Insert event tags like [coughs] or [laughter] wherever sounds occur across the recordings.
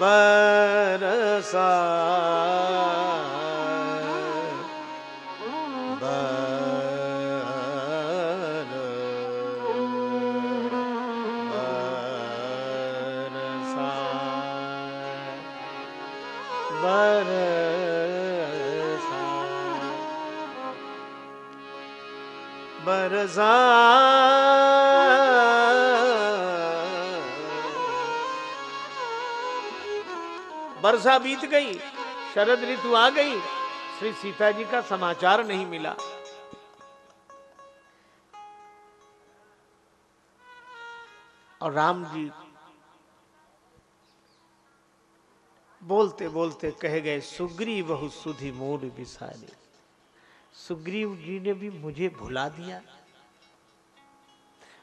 बरसा वर्षा बीत गई, शरद ऋतु आ गई, श्री सीता जी का समाचार नहीं मिला। और राम जी बोलते बोलते कह गए सुग्री बहु सुधि मोर बिसारी। सुग्रीव जी ने भी मुझे भुला दिया।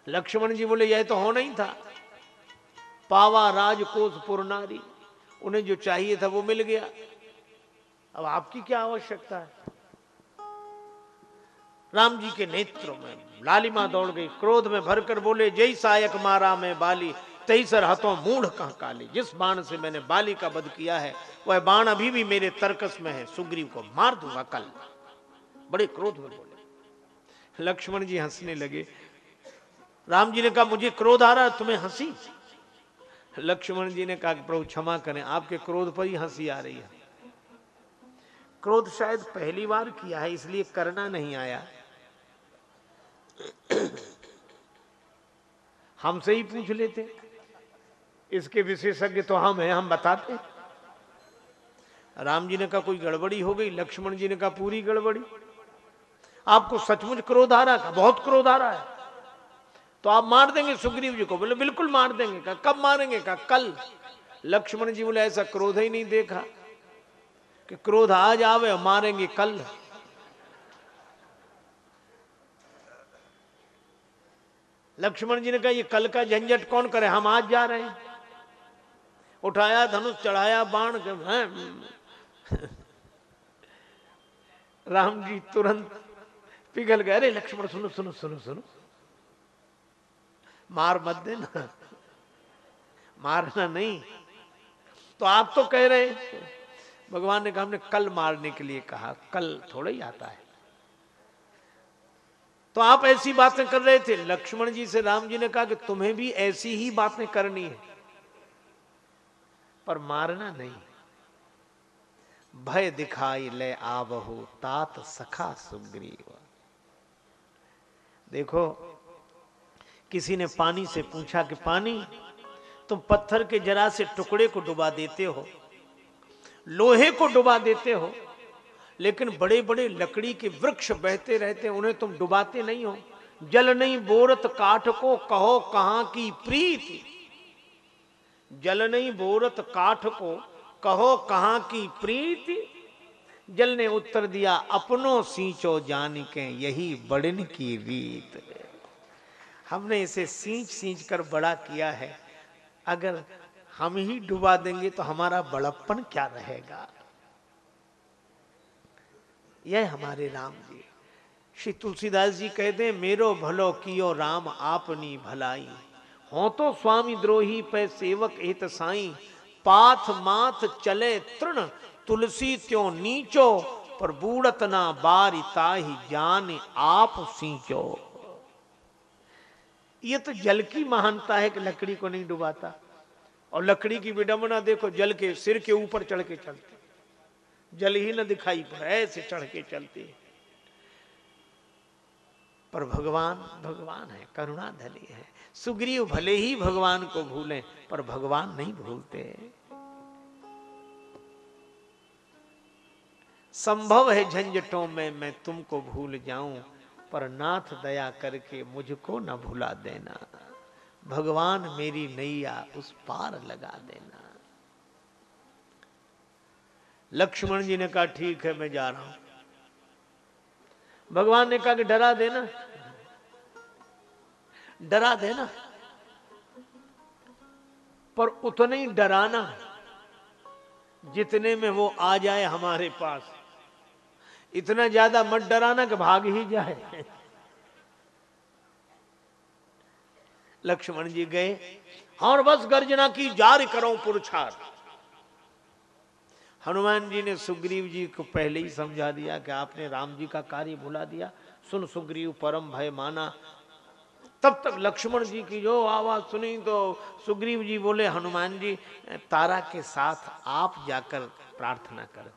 लक्ष्मण जी बोले, यह तो होना ही था। पावा राजकोष पुरनारी। उन्हें जो चाहिए था वो मिल गया। अब आपकी क्या आवश्यकता है? राम जी के नेत्र में लालिमा दौड़ गई, क्रोध में भरकर बोले, जय सायक मारा मैं बाली, तई सर हथों मूढ़ कहा काली। जिस बाण से मैंने बाली का वध किया है, वह बाण अभी भी मेरे तर्कस में है, सुग्रीव को मार दूँगा कल। बड़े क्रोध में बोले। लक्ष्मण जी हंसने लगे। राम जी ने कहा, मुझे क्रोध आ रहा है, तुम्हें हँसी? लक्ष्मण जी ने कहा कि प्रभु क्षमा करें, आपके क्रोध पर ही हँसी आ रही है। क्रोध शायद पहली बार किया है, इसलिए करना नहीं आया। [clears throat] हमसे ही पूछ लेते। इसके विशेषज्ञ तो हम हैं, हम बताते। राम जी ने कहा, कोई गड़बड़ी हो गई? लक्ष्मण जी ने कहा, पूरी गड़बड़ी। आपको सचमुच क्रोध आ रहा है? बहुत क्रोध आ रहा है। तो आप मार देंगे सुग्रीव जी को। बोले, बिल्कुल मार देंगे। कहा, कब मारेंगे? कहा, कल। लक्ष्मण जी बोले, ऐसा क्रोध ही नहीं देखा कि क्रोध आज आवे मारेंगे कल। लक्ष्मण जी ने कहा, ये कल का झंझट कौन करे? हम आज जा रहे हैं। उठाया धनुष, चढ़ाया बाण राम जी तुरंत पिघल गए। अरे लक्ष्मण, सुनो सुनो सुनो सुनो। मार मत देना। मारना नहीं। तो आप तो कह रहे भगवान ने कहा, हमने कल मारने के लिए कहा, कल थोड़ा ही आता है। तो आप ऐसी बातें कर रहे थे। लक्ष्मण जी से राम जी ने कहा कि तुम्हें भी ऐसी ही बातें करनी है। पर मारना नहीं। भय दिखाई ले आवहु तात सखा सुग्रीव। देखो किसी ने पानी से पूछा कि पानी, तुम पत्थर के जरा से टुकड़े को डुबा देते हो, लोहे को डुबा देते हो, लेकिन बड़े बड़े लकड़ी के वृक्ष बहते रहते उन्हें तुम डुबाते नहीं हो। जल नहीं, बोरत काठ को कहो कहाँ की प्रीति। जल नहीं, बोरत काठ को कहो कहाँ की प्रीति। जल ने उत्तर दिया, अपनों सींचो जान के, यही बड़न की रीत। हमने इसे सींच सींच कर बड़ा किया है। अगर हम ही डुबा देंगे तो हमारा बड़प्पन क्या रहेगा? यह हमारे राम जी। श्री तुलसीदास जी कहते मेरो भलो कियो राम आपनी भलाई। हो तो स्वामी द्रोही पे सेवक हित साई। पाथ माथ चले तृण। तुलसी त्यों नीचो। पर बूढ़त ना बारी ताही जान आप सींचो। ये तो जल की महानता है कि लकड़ी को नहीं डुबाता। और लकड़ी की विडंबना देखो, जल के सिर के ऊपर चढ़ के चलते। जल ही न दिखाई पड़े ऐसे चढ़ के चलते। पर भगवान भगवान है करुणा धली है। सुग्रीव भले ही भगवान को भूलें, पर भगवान नहीं भूलते। संभव है झंझटों में मैं तुमको भूल जाऊँ पर नाथ दया करके मुझको न भुला देना। भगवान मेरी नैया उस पार लगा देना। लक्ष्मण जी ने कहा, ठीक है, मैं जा रहा हूँ। भगवान ने कहा कि डरा देना डरा देना पर उतना ही डराना जितने में वो आ जाए हमारे पास। इतना ज़्यादा मत डराना कि भाग ही जाए। लक्ष्मण जी गए, और बस गर्जना की, जारी करो पुरुषार हनुमान जी ने सुग्रीव जी को पहले ही समझा दिया कि आपने राम जी का कार्य भुला दिया। सुन सुग्रीव, परम भय माना। तब तक लक्ष्मण जी की जो आवाज़ सुनी तो सुग्रीव जी बोले, हनुमान जी, तारा के साथ आप जाकर प्रार्थना करें।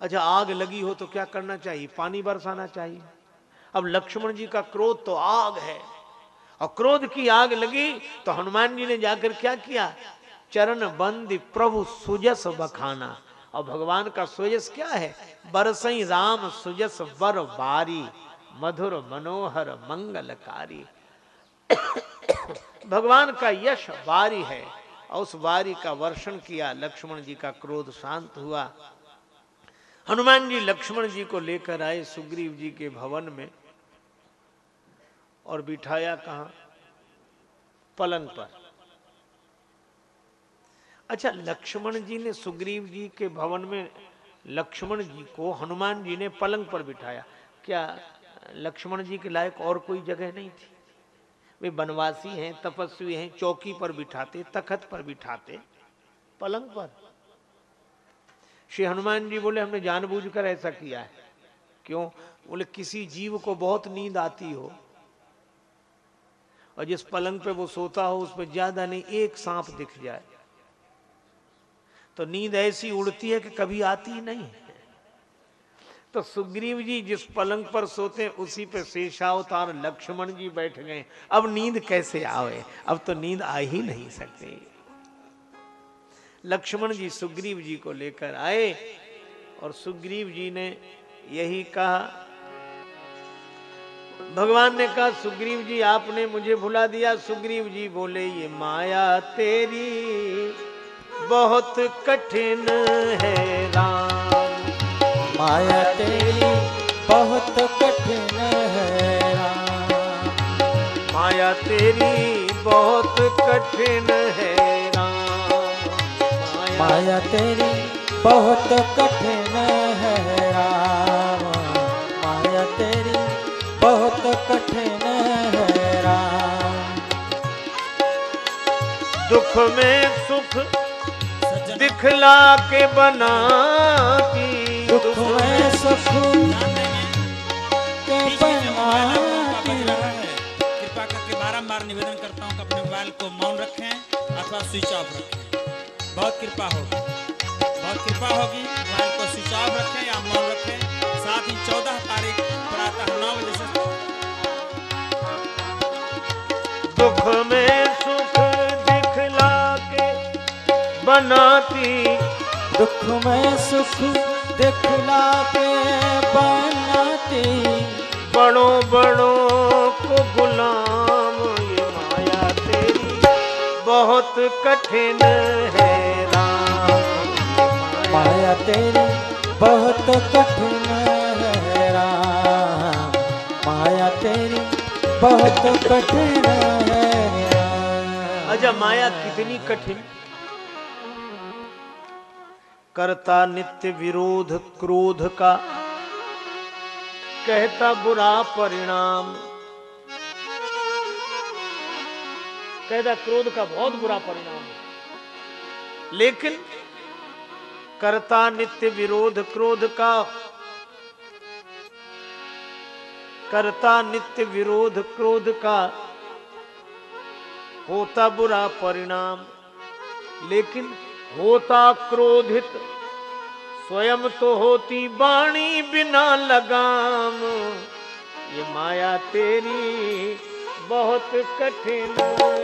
अच्छा आग लगी हो तो क्या करना चाहिए? पानी बरसाना चाहिए। अब लक्ष्मण जी का क्रोध तो आग है। और क्रोध की आग लगी तो हनुमान जी ने जाकर क्या किया? चरण बंद प्रभु सुजस बखाना। और भगवान का सुजस क्या है? बरसई राम सुजस वर बारी, मधुर मनोहर मंगलकारी। भगवान का यश वारी है। और उस वारी का वर्षण किया, लक्ष्मण जी का क्रोध शांत हुआ। हनुमान जी, लक्ष्मण जी को लेकर आए सुग्रीव जी के भवन में और बिठाया कहा? पलंग पर। अच्छा लक्ष्मण जी ने सुग्रीव जी के भवन में, लक्ष्मण जी को हनुमान जी ने पलंग पर बिठाया। क्या लक्ष्मण जी के लायक और कोई जगह नहीं थी? वे बनवासी हैं, तपस्वी हैं, चौकी पर बिठाते, तखत पर बिठाते, पलंग पर। श्री हनुमान जी बोले, हमने जानबूझकर ऐसा किया है। क्यों? बोले, किसी जीव को बहुत नींद आती हो और जिस पलंग पे वो सोता हो, उस पर ज़्यादा नहीं, एक सांप दिख जाए तो नींद ऐसी उड़ती है कि कभी आती नहीं तो सुग्रीव जी जिस पलंग पर सोते उसी पे शेषावतार लक्ष्मण जी बैठ गए। अब नींद कैसे आवे? अब तो नींद आ ही नहीं सकती। लक्ष्मण जी सुग्रीव जी को लेकर आए और सुग्रीव जी ने यही कहा। भगवान ने कहा सुग्रीव जी आपने मुझे भुला दिया। सुग्रीव जी बोले ये माया तेरी बहुत कठिन है राम। माया तेरी बहुत कठिन है राम। माया तेरी बहुत कठिन है माया तेरी बहुत कठिन है राम। माया तेरी बहुत कठिन है राम। दुख में सुख दिखला के बनाती दुख में सुख के बनाती है। कृपा करके बारंबार निवेदन करता हूँ कि अपने मोबाइल को मौन रखें अथवा स्विच ऑफ़ रखें। बहुत कृपा होगी। बहुत कृपा होगी। मोबाइल को स्विच ऑफ़ रखें या मौन रखें। साथ ही चौदह तारीख प्रातः नौ बजे से दुख में सुख दिखला के बनाती। दुख में सुख दिखला के बनाती। बड़ों बड़ों को गुलाम बहुत कठिन है राम। माया तेरी बहुत कठिन है राम। माया तेरी बहुत कठिन है राम। अच्छा माया कितनी कठिन? करता नित्य विरोध क्रोध का कहता बुरा परिणाम। कहता, क्रोध का बहुत बुरा परिणाम है। लेकिन करता नित्य विरोध, क्रोध का। करता नित्य विरोध, क्रोध का। होता बुरा परिणाम, लेकिन होता क्रोधित। स्वयं तो होती बाणी बिना लगाम। ये माया तेरी बहुत कठिन है।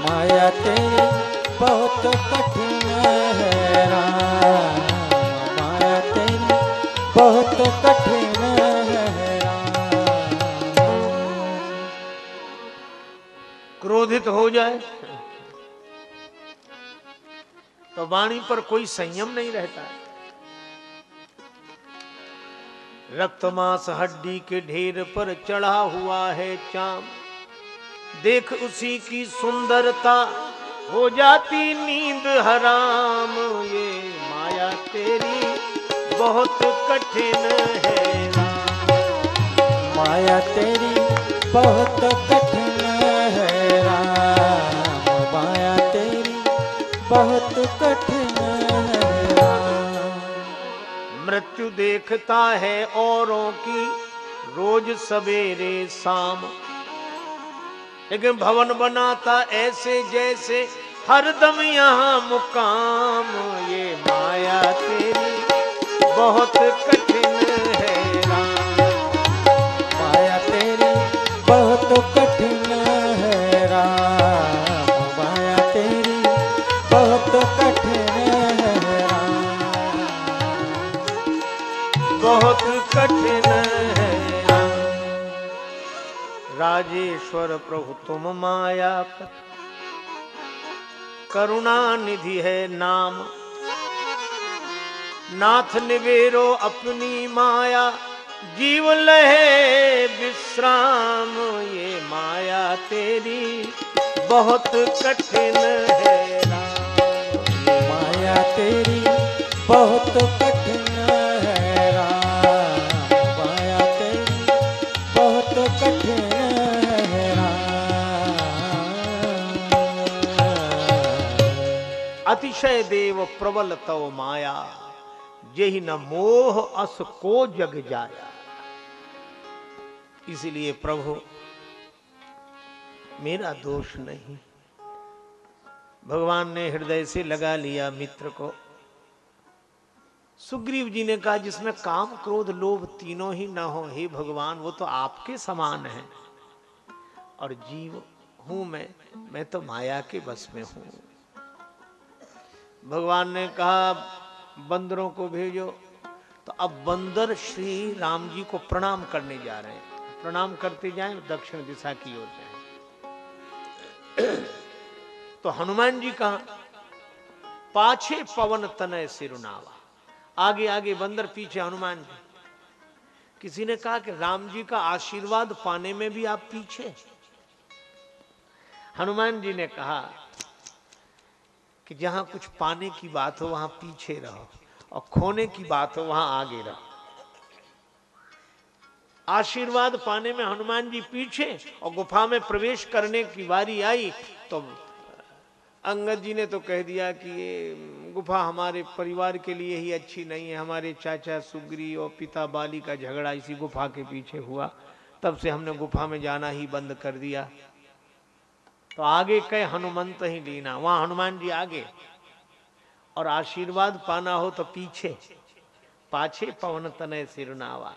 माया तेरी बहुत कठिन है राम। माया तेरी बहुत कठिन है क्रोधित हो जाए तो वाणी पर कोई संयम नहीं रहता है। रक्त मांस हड्डी के ढेर पर चढ़ा हुआ है चाम देख उसी की सुंदरता, हो जाती नींद हराम। ये माया तेरी बहुत कठिन है। राम। माया तेरी बहुत कठिन है। राम, माया तेरी बहुत कठिन मृत्यु देखता है औरों की, रोज सवेरे शाम। लेकिन भवन बनाता ऐसे जैसे हरदम यहाँ मुकाम, ये माया तेरी। बहुत कठिन है माया तेरी बहुत कठिन है राम। माया तेरी बहुत कठिन राजेश्वर प्रभु, तुम मायापति करुणा निधि है नाम। नाथ निवेरो अपनी माया, जीव लहे विश्राम। ये माया तेरी बहुत कठिन है राम। माया तेरी बहुत अतिशय देव प्रबल तव माया यही न मोह अस को जग जाया। इसलिए प्रभु, मेरा दोष नहीं। भगवान ने हृदय से लगा लिया मित्र को। सुग्रीव जी ने कहा, जिसमें काम क्रोध लोभ तीनों ही ना हो, हे भगवान, वो तो आपके समान है। और जीव हूँ मैं मैं तो माया के बस में हूँ। भगवान ने कहा, बंदरों को भेजो। तो अब बंदर श्री राम जी को प्रणाम करने जा रहे हैं। प्रणाम करते जाए, दक्षिण दिशा की ओर जाए। तो हनुमान जी कहा, पाछे पवन तनय सिरुनावा। आगे आगे, बंदर पीछे, हनुमान जी। किसी ने कहा कि राम जी का आशीर्वाद पाने में भी आप पीछे हनुमान जी ने कहा कि जहाँ कुछ पाने की बात हो, वहाँ पीछे रहो और खोने की बात हो, वहाँ आगे रहो। आशीर्वाद पाने में हनुमान जी पीछे और गुफा में प्रवेश करने की बारी आई तो अंगद जी ने तो कह दिया कि ये गुफा हमारे परिवार के लिए ही अच्छी नहीं है। हमारे चाचा सुग्री और पिता बाली का झगड़ा इसी गुफा के पीछे हुआ। तब से हमने गुफा में जाना ही बंद कर दिया। तो आगे कहे, हनुमंत ही लीना। वहाँ हनुमान जी आगे। और आशीर्वाद पाना हो तो पीछे, पाछे पवन तनय सिरनावा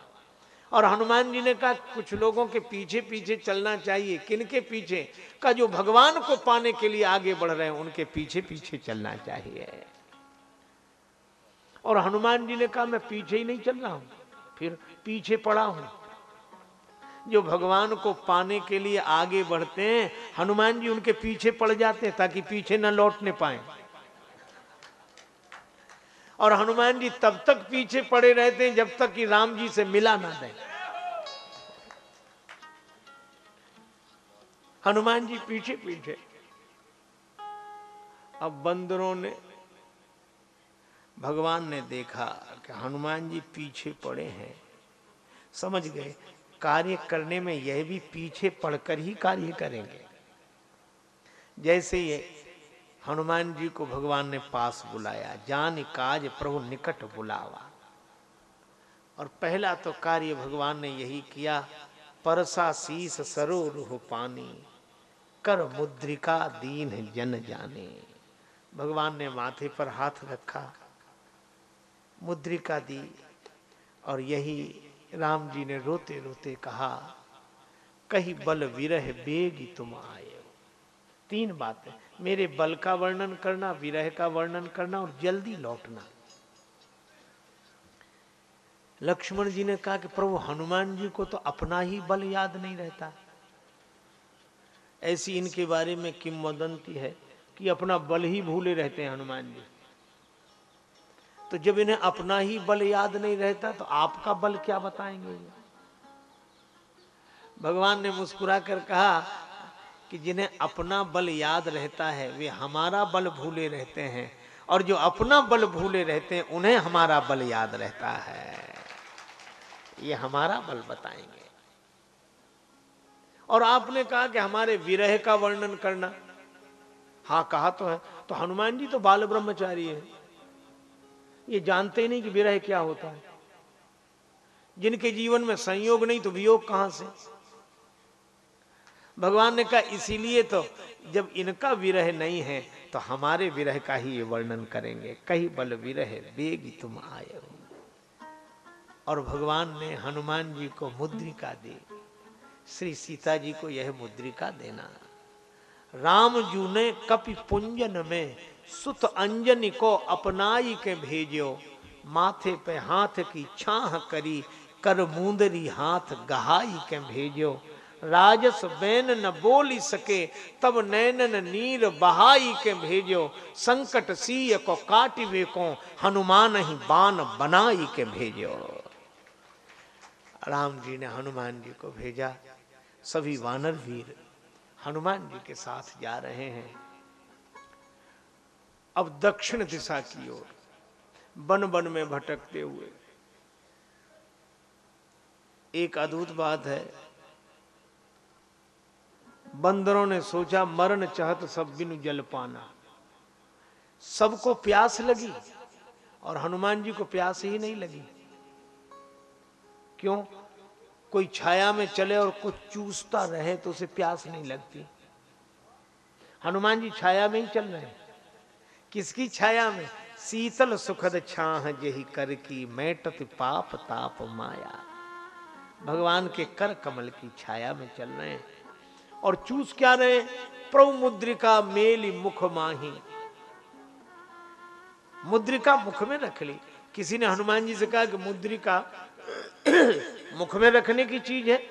और हनुमान जी ने कहा, कुछ लोगों के पीछे पीछे चलना चाहिए। किनके पीछे? का जो भगवान को पाने के लिए आगे बढ़ रहे हैं, उनके पीछे पीछे चलना चाहिए। और हनुमान जी ने कहा, मैं पीछे ही नहीं चल रहा हूँ, फिर पीछे पड़ा हूँ। जो भगवान को पाने के लिए आगे बढ़ते हैं, हनुमान जी उनके पीछे पड़ जाते हैं ताकि पीछे न लौटने पाए। और हनुमान जी तब तक पीछे पड़े रहते हैं जब तक कि राम जी से मिला ना दें हनुमान जी पीछे पीछे। अब बंदरों ने, भगवान ने देखा कि हनुमान जी पीछे पड़े हैं। समझ गए कार्य करने में यह भी पीछे पड़कर ही कार्य करेंगे। जैसे ये हनुमान जी को भगवान ने पास बुलाया, जान काज प्रभु निकट बुलावा। और पहला तो कार्य भगवान ने यही किया, परसा शीस सरो रूह पानी, कर मुद्रिका दीन जन जाने। भगवान ने माथे पर हाथ रखा, मुद्रिका दी और यही राम जी ने रोते रोते कहा, कही बल विरह बेगी तुम आए तीन बातें, मेरे बल का वर्णन करना, विरह का वर्णन करना और जल्दी लौटना। लक्ष्मण जी ने कहा कि प्रभु हनुमान जी को तो अपना ही बल याद नहीं रहता। ऐसी इनके बारे में किंवदंती है कि अपना बल ही भूले रहते हैं हनुमान जी। तो जब इन्हें अपना ही बल याद नहीं रहता तो आपका बल क्या बताएँगे? भगवान ने मुस्कुरा कर कहा कि जिन्हें अपना बल याद रहता है, वे हमारा बल भूले रहते हैं, और जो अपना बल भूले रहते हैं, उन्हें हमारा बल याद रहता है। ये हमारा बल बताएँगे। और आपने कहा कि हमारे विरह का वर्णन करना। हाँ कहा तो है। तो हनुमान जी तो बाल ब्रह्मचारी है। ये जानते नहीं कि विरह क्या होता है। जिनके जीवन में संयोग नहीं तो वियोग कहाँ से? भगवान ने कहा, इसीलिए तो जब इनका विरह नहीं है तो हमारे विरह का ही ये वर्णन करेंगे। कहीं बल विरह, बेगी तुम आए हो। और भगवान ने हनुमान जी को मुद्रिका दी। श्री सीता जी को यह मुद्रिका देना। राम जू ने कपि पुंजन में सुत अंजनी को अपनाई के भेजो, माथे पे हाथ की छाह करी, कर मुंदरी हाथ गहाई के भेजो। राजस बैन न बोली सके, तब नैनन नीर बहाई के भेजो। संकट सीय को काटिवे को हनुमान ही बान बनाई के भेजो। राम जी ने हनुमान जी को भेजा। सभी वानर वीर हनुमान जी के साथ जा रहे हैं। अब दक्षिण दिशा की ओर, बन बन में भटकते हुए। एक अद्भुत बात है, बंदरों ने सोचा मरण चाहत सब बिनु जल पाना। सबको प्यास लगी और हनुमान जी को प्यास ही नहीं लगी। क्यों? कोई छाया में चले और कुछ चूसता रहे तो उसे प्यास नहीं लगती। हनुमान जी छाया में ही चल रहे हैं। किसकी छाया में? शीतल सुखद छाह जही कर की मैटत पाप ताप माया। भगवान के कर कमल की छाया में चल रहे हैं। और चूस क्या रहे प्रभु मुद्रिका मेली मुख माही। मुद्रिका मुख में रख ली। किसी ने हनुमान जी से कहा कि मुद्रिका, [coughs] मुख में रखने की चीज़ है।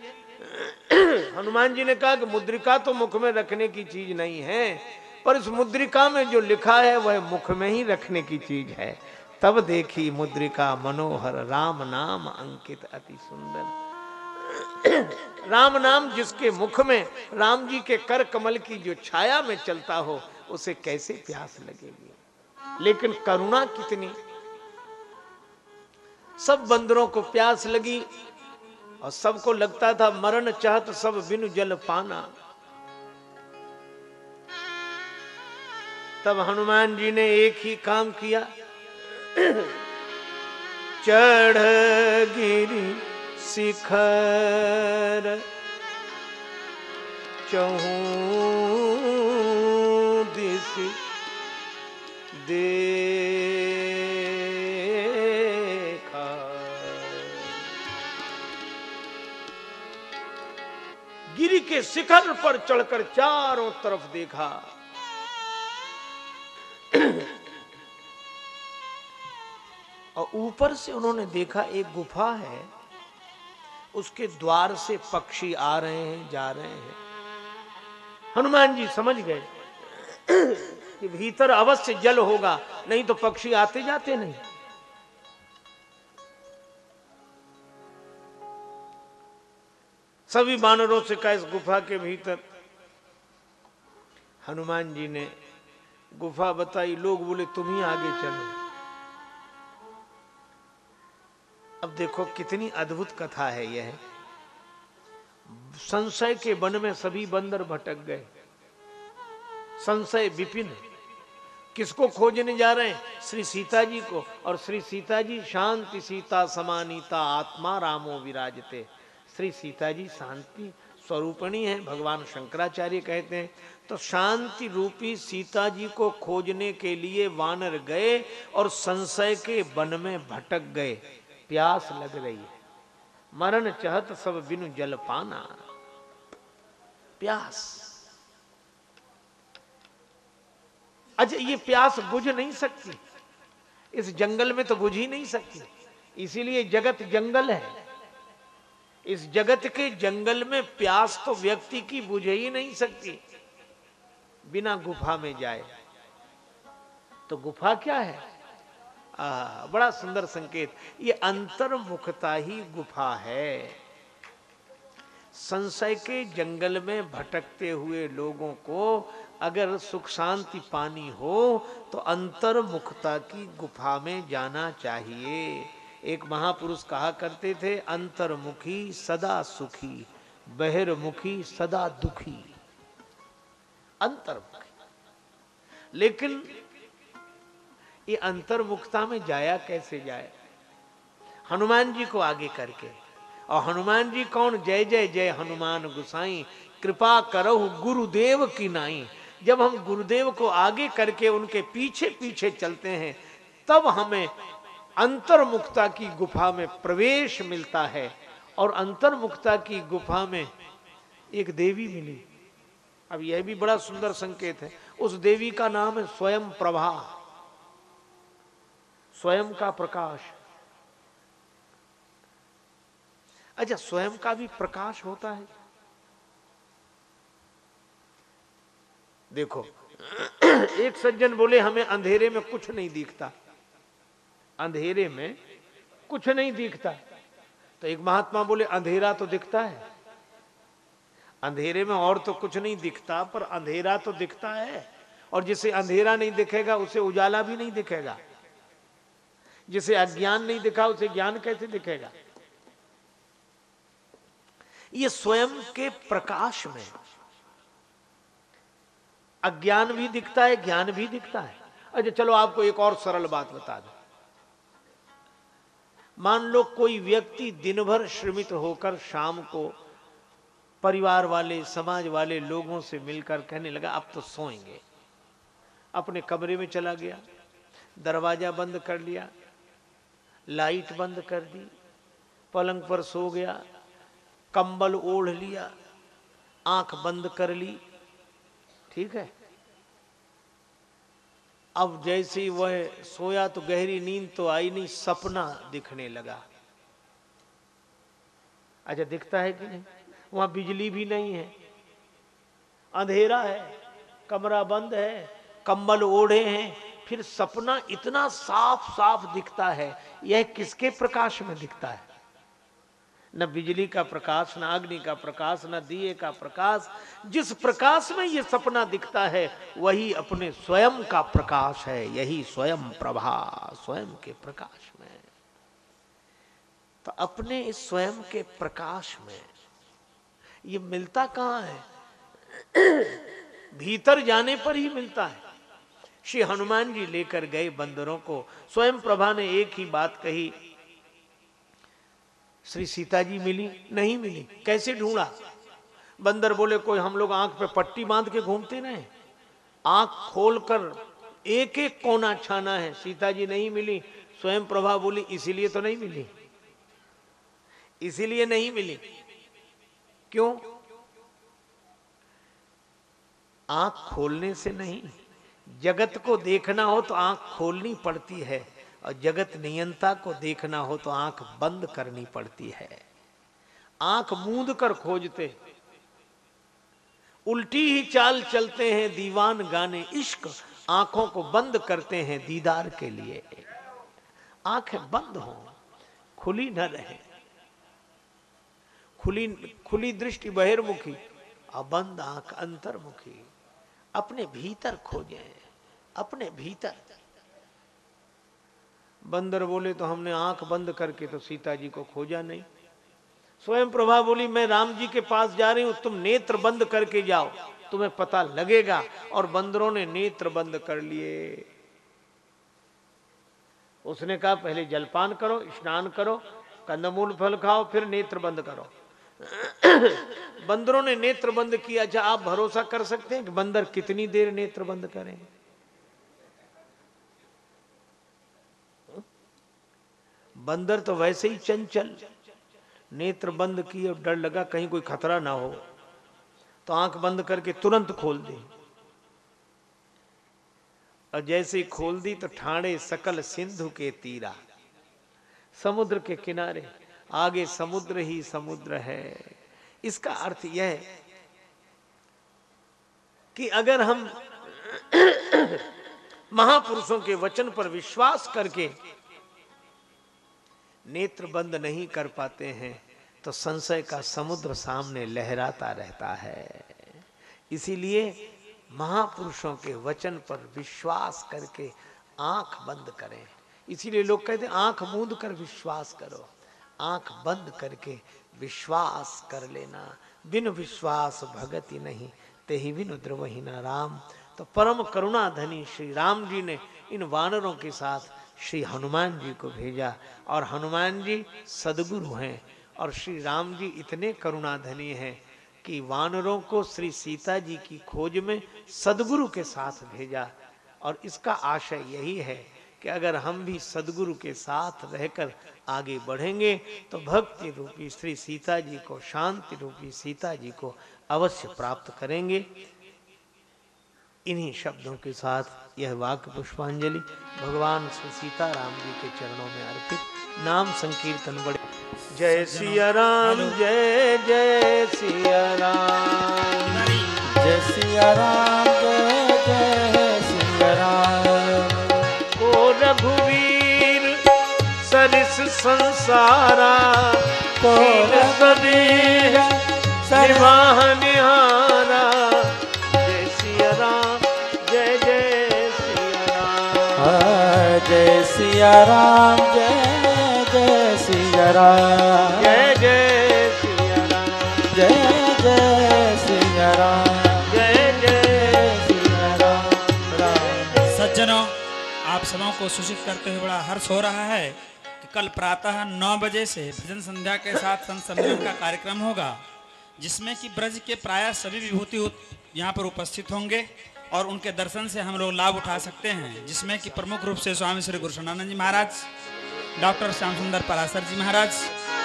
[coughs] हनुमान जी ने कहा कि मुद्रिका तो मुख में रखने की चीज़ नहीं है। पर इस मुद्रिका में जो लिखा है, वह मुख में ही रखने की चीज़ है। तब देखी मुद्रिका मनोहर, राम नाम अंकित अति सुंदर। राम नाम जिसके मुख में राम जी के कर कमल की जो छाया में चलता हो, उसे कैसे प्यास लगेगी? लेकिन करुणा कितनी? सब बंदरों को प्यास लगी और सबको लगता था, मरण चाहत सब बिनु जल पाना। तब हनुमान जी ने एक ही काम किया। [clears throat] चढ़ गिरी शिखर। चहू दिशि देखा। गिरी के शिखर पर चढ़कर चारों तरफ़ देखा। और ऊपर से उन्होंने देखा एक गुफा है, उसके द्वार से पक्षी आ रहे हैं, जा रहे हैं। हनुमान जी समझ गए कि भीतर अवश्य जल होगा, नहीं तो पक्षी आते जाते नहीं। सभी बानरों से कहा, इस गुफा के भीतर हनुमान जी ने, गुफा बताई, लोग बोले, तुम ही आगे चलो। अब देखो कितनी अद्भुत कथा है यह। संशय के वन में सभी बंदर भटक गए। संशय विपिन, किसको खोजने जा रहे हैं? श्री सीता जी को। और श्री सीता जी शांति सीता समानीता आत्मा रामो विराजते। श्री सीता जी शांति स्वरूपणी है, भगवान शंकराचार्य कहते हैं। तो शांति रूपी सीता जी को खोजने के लिए वानर गए और संशय के वन में भटक गए। प्यास लग रही है। मरण चहत सब बिनु जल पाना। प्यास। अच्छा ये प्यास बुझ नहीं सकती। इस जंगल में तो बुझ ही नहीं सकती। इसीलिए जगत जंगल है। इस जगत के जंगल में प्यास तो व्यक्ति की बुझ ही नहीं सकती। बिना गुफा में जाए। तो गुफा क्या है? आ, बड़ा सुंदर संकेत। ये अंतर्मुखता ही गुफा है। संशय के जंगल में भटकते हुए लोगों को अगर सुख शांति पानी हो तो अंतर्मुखता की गुफा में जाना चाहिए। एक महापुरुष कहा करते थे अंतर्मुखी सदा सुखी बहिर्मुखी सदा दुखी। अंतर्मुखी। लेकिन ये अंतर्मुखता में जाया कैसे जाए? हनुमान जी को आगे करके। और हनुमान जी कौन? जय जय जय हनुमान गुसाई, कृपा करो गुरुदेव की नाई। जब हम गुरुदेव को आगे करके उनके पीछे पीछे चलते हैं, तब हमें अंतर्मुखता की गुफा में प्रवेश मिलता है। और अंतर्मुखता की गुफा में एक देवी मिली। अब यह भी बड़ा सुंदर संकेत है। उस देवी का नाम है स्वयं प्रभा। स्वयं का प्रकाश। अच्छा स्वयं का भी प्रकाश होता है? देखो, एक सज्जन बोले, हमें अंधेरे में कुछ नहीं दिखता। अंधेरे में कुछ नहीं दिखता। तो एक महात्मा बोले, अंधेरा तो दिखता है। अंधेरे में और तो कुछ नहीं दिखता, पर अंधेरा तो दिखता है। और जिसे अंधेरा नहीं दिखेगा, उसे उजाला भी नहीं दिखेगा। जिसे अज्ञान नहीं दिखा, उसे ज्ञान कैसे दिखेगा? ये स्वयं के प्रकाश में। अज्ञान भी दिखता है, ज्ञान भी दिखता है। अच्छा चलो आपको एक और सरल बात बता दो। मान लो कोई व्यक्ति दिन भर श्रमित होकर शाम को परिवार वाले, समाज वाले लोगों से मिलकर कहने लगा अब तो सोएँगे। अपने कमरे में चला गया, दरवाज़ा बंद कर लिया लाइट बंद कर दी, पलंग पर सो गया, कंबल ओढ़ लिया, आँख बंद कर ली। ठीक है? अब जैसे ही वह सोया तो गहरी नींद तो आई नहीं, सपना दिखने लगा। अच्छा दिखता है कि नहीं? वहाँ बिजली भी नहीं है। अंधेरा है, कमरा बंद है, कंबल ओढ़े हैं फिर सपना इतना साफ़ साफ़ दिखता है, यह किसके प्रकाश में दिखता है? न बिजली का प्रकाश, न अग्नि का प्रकाश, न दिए का प्रकाश। जिस प्रकाश में यह सपना दिखता है, वही अपने स्वयं का प्रकाश है, यही स्वयं प्रभा, स्वयं के प्रकाश में। तो अपने इस स्वयं के प्रकाश में, ये मिलता कहाँ है? [clears throat] भीतर जाने पर ही मिलता है। श्री हनुमान जी लेकर गए बंदरों को। स्वयं प्रभा ने एक ही बात कही, श्री सीता जी मिली? नहीं मिली। कैसे ढूंढा? बंदर बोले, कोई हम लोग आँख पे पट्टी बाँध के घूमते रहे। आँख खोलकर एक एक कोना छाना है। सीता जी नहीं मिली। स्वयं प्रभा बोली, इसीलिए तो नहीं मिली। इसीलिए नहीं मिली। क्यों? आँख खोलने से नहीं। जगत को देखना हो तो आँख खोलनी पड़ती है और जगत नियंता को देखना हो तो आँख बंद करनी पड़ती है। आँख मूंद कर खोजते उल्टी ही चाल चलते हैं दीवान गाने इश्क, आँखों को बंद करते हैं दीदार के लिए। आँखें बंद हो, खुली न रहे। खुली खुली दृष्टि बहिर्मुखी और बंद आँख अंतर्मुखी, अपने भीतर खोजे। अपने भीतर। बंदर बोले तो हमने आँख बंद करके तो सीता जी को खोजा नहीं। स्वयं प्रभा बोली, मैं राम जी के पास जा रही हूँ, तुम नेत्र बंद करके जाओ। तुम्हें पता लगेगा और बंदरों ने नेत्र बंद कर लिए। उसने कहा, पहले जलपान करो, स्नान करो, कंदमूल फल खाओ, फिर नेत्र बंद करो। [coughs] बंदरों ने नेत्र बंद किया। अच्छा आप भरोसा कर सकते हैं कि बंदर कितनी देर नेत्र बंद करें? बंदर तो वैसे ही चंचल। नेत्र बंद किए और डर लगा कहीं कोई खतरा ना हो। तो आँख बंद करके तुरंत खोल दी। और जैसे ही खोल दी तो ठाणे सकल सिंधु के तीरा। समुद्र के किनारे, आगे समुद्र ही समुद्र है। इसका अर्थ यह है कि अगर हम [coughs] महापुरुषों के वचन पर विश्वास करके नेत्र बंद नहीं कर पाते हैं तो संशय का समुद्र सामने लहराता रहता है। इसीलिए महापुरुषों के वचन पर विश्वास करके आँख बंद करें। इसीलिए लोग कहते हैं, आँख मूंद कर विश्वास करो। आँख बंद करके विश्वास कर लेना। बिन विश्वास भगति नहीं ते ही बिन द्रवहीना राम। तो परम करुणा धनी श्री राम जी ने इन वानरों के साथ श्री हनुमान जी को भेजा और हनुमान जी सदगुरु हैं और श्री राम जी इतने करुणाधनी हैं कि वानरों को श्री सीता जी की खोज में सदगुरु के साथ भेजा। और इसका आशय यही है कि अगर हम भी सदगुरु के साथ रहकर आगे बढ़ेंगे तो भक्ति रूपी श्री सीता जी को, शांति रूपी सीता जी को अवश्य प्राप्त करेंगे। इन्हीं शब्दों के साथ यह वाक्य पुष्पांजलि भगवान श्री सीताराम जी के चरणों में अर्पित। नाम संकीर्तन बड़े। जय सिया राम जय जय सिया राम। जय सिया राम जय जय सिया राम। को रघुवीर सरिस संसारा। को निर्वाह निहारा। सिया राम जय जय सिया राम। जय जय सिया राम। जय जय सिया राम। जय जय सिया राम। राम सज्जनों आप सबों को सूचित करते हुए बड़ा हर्ष हो रहा है कि कल प्रातः नौ बजे से भजन संध्या के साथ संत सम्मेलन का कार्यक्रम होगा जिसमें कि ब्रज के प्राय सभी विभूति यहाँ पर उपस्थित होंगे। और उनके दर्शन से हम लोग लाभ उठा सकते हैं, जिसमें कि प्रमुख रूप से स्वामी श्री गुरुशनानंद जी महाराज, डॉक्टर श्याम सुंदर पराशर जी महाराज,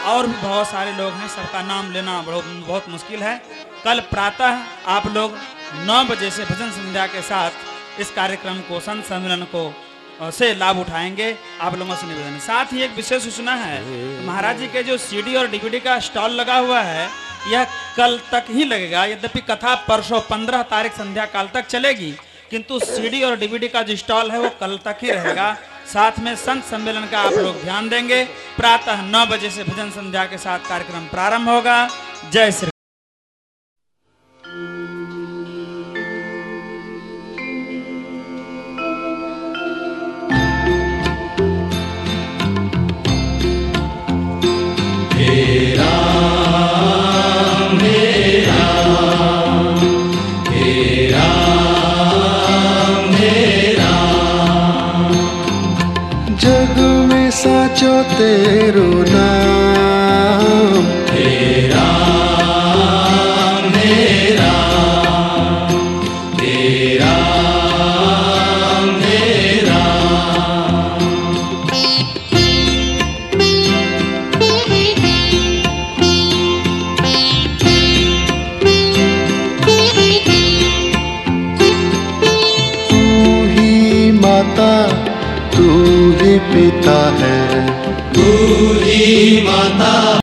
और भी बहुत सारे लोग हैं, सबका नाम लेना बहुत मुश्किल है। कल प्रातः आप लोग नौ बजे से भजन संध्या के साथ इस कार्यक्रम को, संत सम्मेलन को से लाभ उठाएँगे। आप लोगों से निवेदन। साथ ही एक विशेष सूचना है, महाराज जी के जो सीडी और डीवीडी का स्टॉल लगा हुआ है यह कल तक ही लगेगा। यद्यपि कथा परसों पंद्रह तारीख संध्या काल तक चलेगी, किंतु सीडी और डीवीडी का जो स्टॉल है वो कल तक ही रहेगा। साथ में संत सम्मेलन का आप लोग ध्यान देंगे। प्रातः नौ बजे से भजन संध्या के साथ कार्यक्रम प्रारंभ होगा। जय श्री साचो